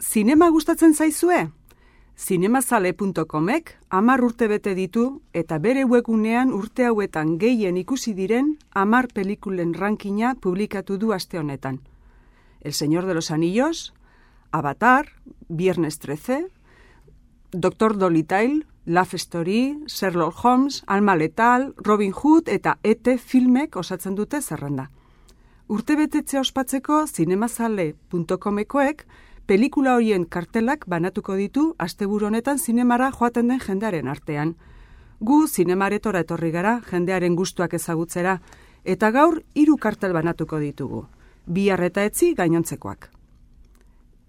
zinema gustatzen zaizue? Zinemazale.comek amar urte bete ditu eta bere webunean urte hauetan gehien ikusi diren amar pelikulen rankina publikatu du aste honetan. El Señor de los Anillos, Avatar, Viernes 13, Dr. Dolittle, Love Story, Sherlock Holmes, Alma Letal, Robin Hood eta ET filmek osatzen dute zerrenda. Urte betetze ospatzeko zinemazale.comekoek pelikula horien kartelak banatuko ditu asteburu honetan zinemara joaten den jendearen artean. Gu zinemaretora etorri gara jendearen gustuak ezagutzera eta gaur hiru kartel banatuko ditugu. Bi eta etzi gainontzekoak.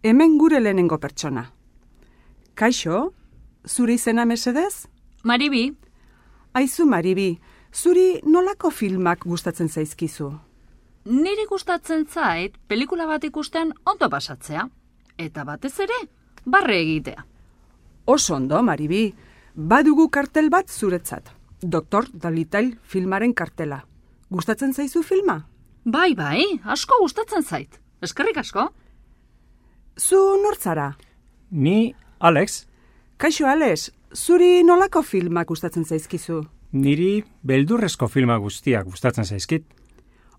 Hemen gure lehenengo pertsona. Kaixo, zure izena mesedez? Maribi, Aizu Maribi, zuri nolako filmak gustatzen zaizkizu? niri gustatzen zait pelikula bat ikusten ondo pasatzea. Eta batez ere, barre egitea. Oso ondo, Maribi, badugu kartel bat zuretzat. Doktor Dalital filmaren kartela. Gustatzen zaizu filma? Bai, bai, asko gustatzen zait. Eskerrik asko? Zu nortzara? Ni, Alex, Kaixo Alex, zuri nolako filmak gustatzen zaizkizu? niri beldurrezko filma guztiak gustatzen zaizkit.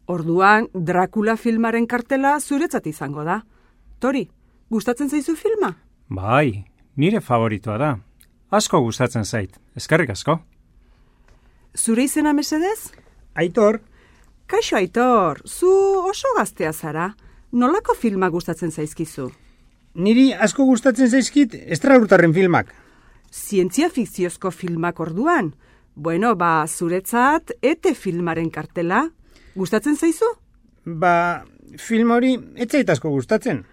Orduan, Dracula filmaren kartela zuretzat izango da. Tori, gustatzen zaizu filma? Bai, nire favoritoa da. Asko gustatzen zait. Eskerrik asko. Zure izena mesedez? Aitor, Kaixo Aitor, zu oso gaztea zara. Nolako filma gustatzen zaizkizu? niri asko gustatzen zaizkit estraurtarren filmak. Zientzia fikziozko filmak orduan. Bueno, ba, zuretzat, ete filmaren kartela. Gustatzen zaizu? Ba, film hori ez zait asko gustatzen.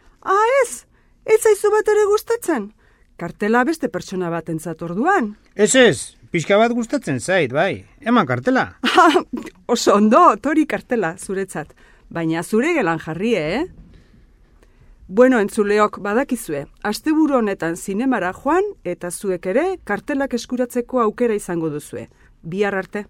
Ez! Zaizu bat ere gustatzen? Kartela beste pertsona bat entzat orduan. Ez ez, pixka bat gustatzen zait, bai. Eman kartela. Oso ondo, tori kartela, zuretzat. Baina zure gelan jarri, eh? Bueno, entzuleok badakizue, asteburu honetan zinemara joan eta zuek ere kartelak eskuratzeko aukera izango duzue. Bihar arte.